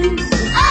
Oh!